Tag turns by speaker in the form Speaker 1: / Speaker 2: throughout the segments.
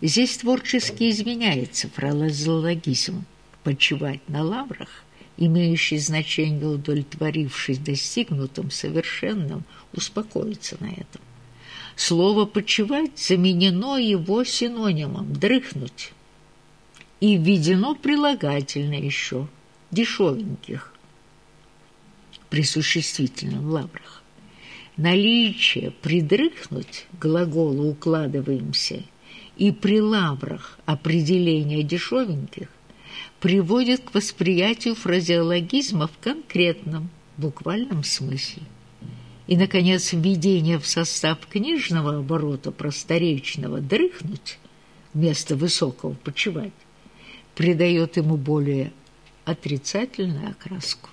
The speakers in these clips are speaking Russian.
Speaker 1: Здесь творчески изменяется фразеологизм «почивать на лаврах», имеющий значение удовлетворившись достигнутым совершенным, успокоиться на этом. Слово «почивать» заменено его синонимом «дрыхнуть» и введено прилагательное еще «дешевеньких» при существительном лаврах. Наличие «придрыхнуть» глагола «укладываемся» и при лаврах определение дешевеньких приводит к восприятию фразеологизма в конкретном, буквальном смысле. И, наконец, введение в состав книжного оборота просторечного «дрыхнуть» вместо высокого «почивать» придает ему более отрицательную окраску.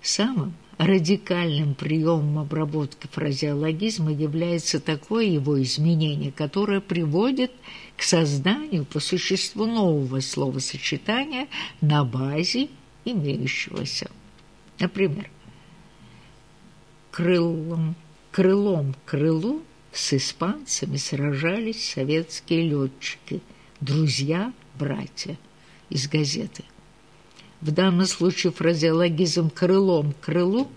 Speaker 1: Самым радикальным приемом обработки фразеологизма является такое его изменение, которое приводит к созданию по существу нового словосочетания на базе имеющегося. Например, крылом, крылом к крылу с испанцами сражались советские летчики, друзья, братья из газеты. В данном случае фразеологизм «крылом крылу»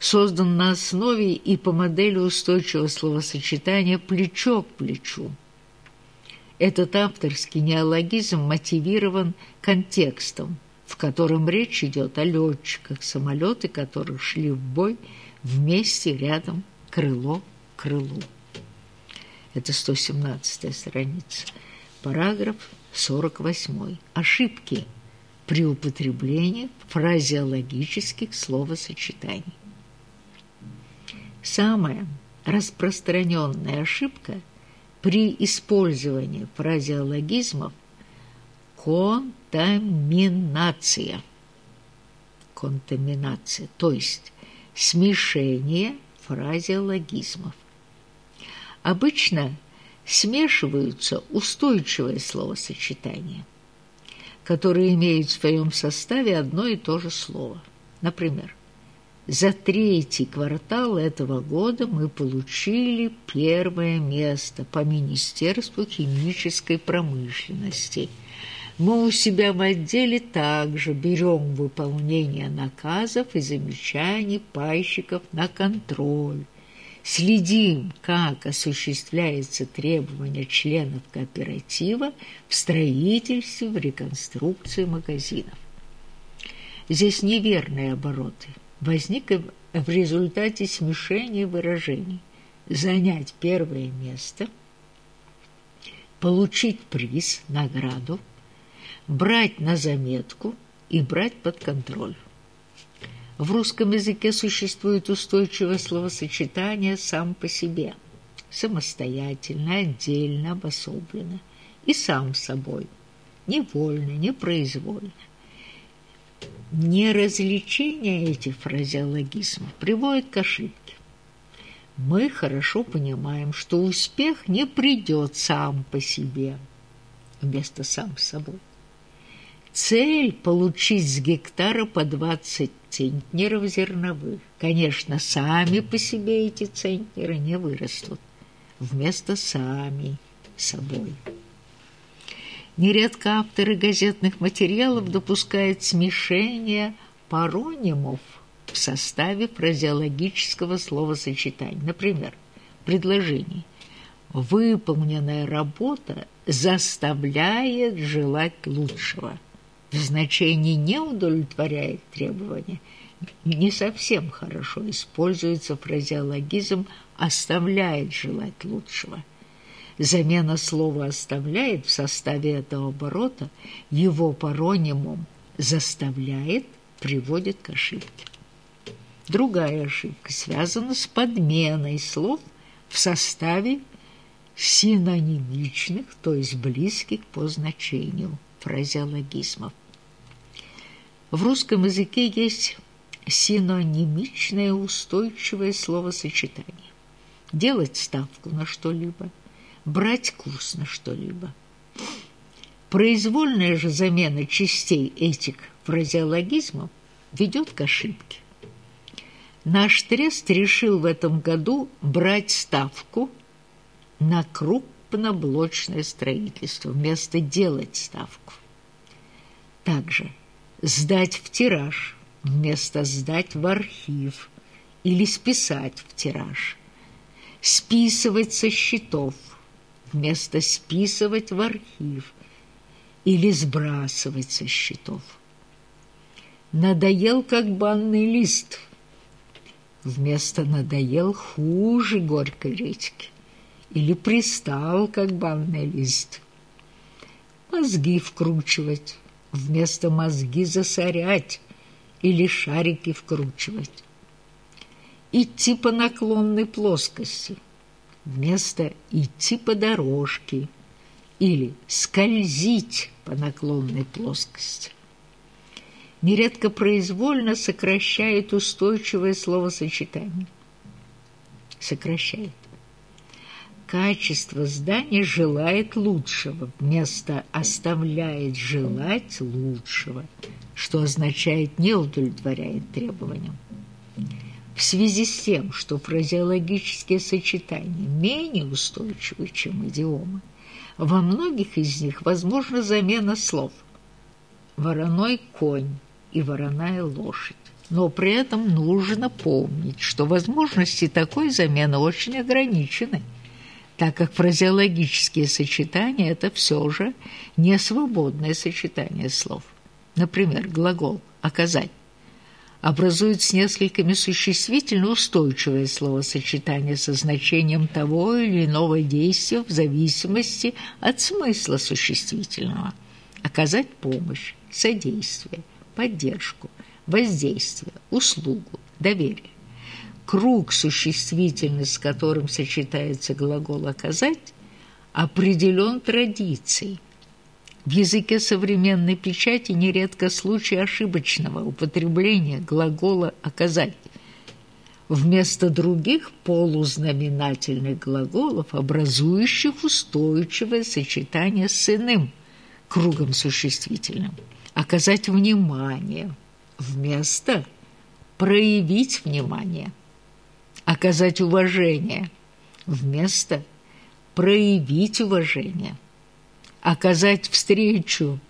Speaker 1: создан на основе и по модели устойчивого словосочетания «плечо к плечу». Этот авторский неологизм мотивирован контекстом, в котором речь идет о летчиках, самолеты которых шли в бой вместе рядом крыло к крылу. Это 117 страница. Параграф 48. Ошибки при употреблении фразеологических словосочетаний. Самая распространенная ошибка при использовании фразеологизмов – контаминация. Контаминация, то есть смешение фразеологизмов. Обычно смешиваются устойчивые словосочетания, которые имеют в своем составе одно и то же слово. Например, за третий квартал этого года мы получили первое место по Министерству химической промышленности. Мы у себя в отделе также берем выполнение наказов и замечаний пайщиков на контроль. Следим, как осуществляется требование членов кооператива в строительстве, в реконструкции магазинов. Здесь неверные обороты – возник в результате смешения выражений «занять первое место», «получить приз, награду», «брать на заметку» и «брать под контроль». В русском языке существует устойчивое словосочетание «сам по себе», самостоятельно, отдельно, обособленно и сам собой, невольно, непроизвольно. Неразличение этих фразеологизмов приводит к ошибке. Мы хорошо понимаем, что успех не придет сам по себе, вместо сам собой. Цель – получить с гектара по 20 центнеров зерновых. Конечно, сами по себе эти центнеры не вырастут. Вместо сами собой. Нередко авторы газетных материалов допускают смешение паронимов в составе фразеологического словосочетания. Например, предложение «Выполненная работа заставляет желать лучшего». В значении «не удовлетворяет требования» не совсем хорошо используется фразеологизм «оставляет желать лучшего». Замена слова «оставляет» в составе этого оборота его паронимум «заставляет» приводит к ошибке. Другая ошибка связана с подменой слов в составе синонимичных, то есть близких по значению фразеологизмов. В русском языке есть синонимичное устойчивое словосочетание. Делать ставку на что-либо – брать курс на что-либо. Произвольная же замена частей этих фразеологизмов ведет к ошибке. Наш трест решил в этом году брать ставку на крупноблочное строительство вместо делать ставку. Также сдать в тираж вместо сдать в архив или списать в тираж. Списывать со счетов вместо списывать в архив или сбрасывать со счетов. Надоел, как банный лист, вместо надоел хуже горькой речки или пристал, как банный лист. Мозги вкручивать, вместо мозги засорять или шарики вкручивать. Идти по наклонной плоскости вместо идти по дорожке или скользить по наклонной плоскости. Нередко произвольно сокращает устойчивое словосочетание. Сокращает качество здания желает лучшего, вместо оставляет желать лучшего, что означает не удовлетворяет требованиям. В связи с тем, что фразеологические сочетания менее устойчивы, чем идиомы, во многих из них возможна замена слов «вороной конь» и «вороная лошадь». Но при этом нужно помнить, что возможности такой замены очень ограничены – так как фразеологические сочетания – это все же не свободное сочетание слов. Например, глагол «оказать» образует с несколькими существительно устойчивое словосочетание со значением того или иного действия в зависимости от смысла существительного. Оказать помощь, содействие, поддержку, воздействие, услугу, доверие круг существительный, с которым сочетается глагол «оказать», определен традицией. В языке современной печати нередко случай ошибочного употребления глагола «оказать» вместо других полузнаменательных глаголов, образующих устойчивое сочетание с иным кругом существительным. Оказать внимание вместо проявить внимание – оказать уважение, вместо проявить уважение, оказать встречу.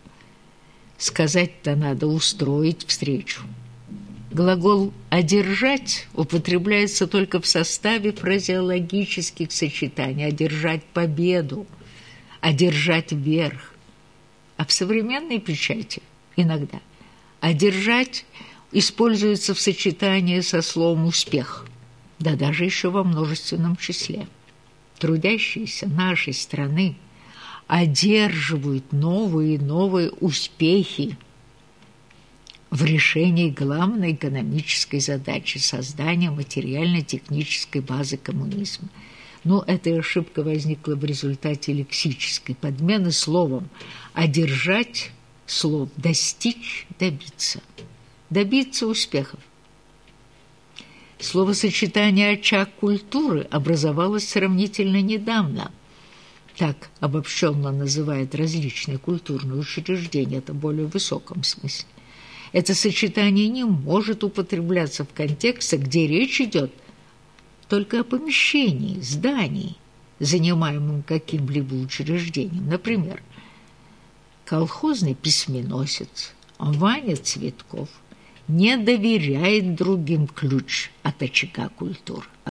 Speaker 1: Сказать-то надо устроить встречу. Глагол «одержать» употребляется только в составе фразеологических сочетаний «одержать победу», «одержать верх». А в современной печати иногда «одержать» используется в сочетании со словом «успех» да даже еще во множественном числе. Трудящиеся нашей страны одерживают новые и новые успехи в решении главной экономической задачи создания материально-технической базы коммунизма. Но эта ошибка возникла в результате лексической подмены словом «одержать» слов «достичь», «добиться». Добиться успехов. Словосочетание «очаг культуры» образовалось сравнительно недавно. Так обобщенно называют различные культурные учреждения, это более высоком смысле. Это сочетание не может употребляться в контексте, где речь идет только о помещении, здании, занимаемом каким-либо учреждением. Например, колхозный письменосец Ваня Цветков – не доверяет другим ключ от очага культуры.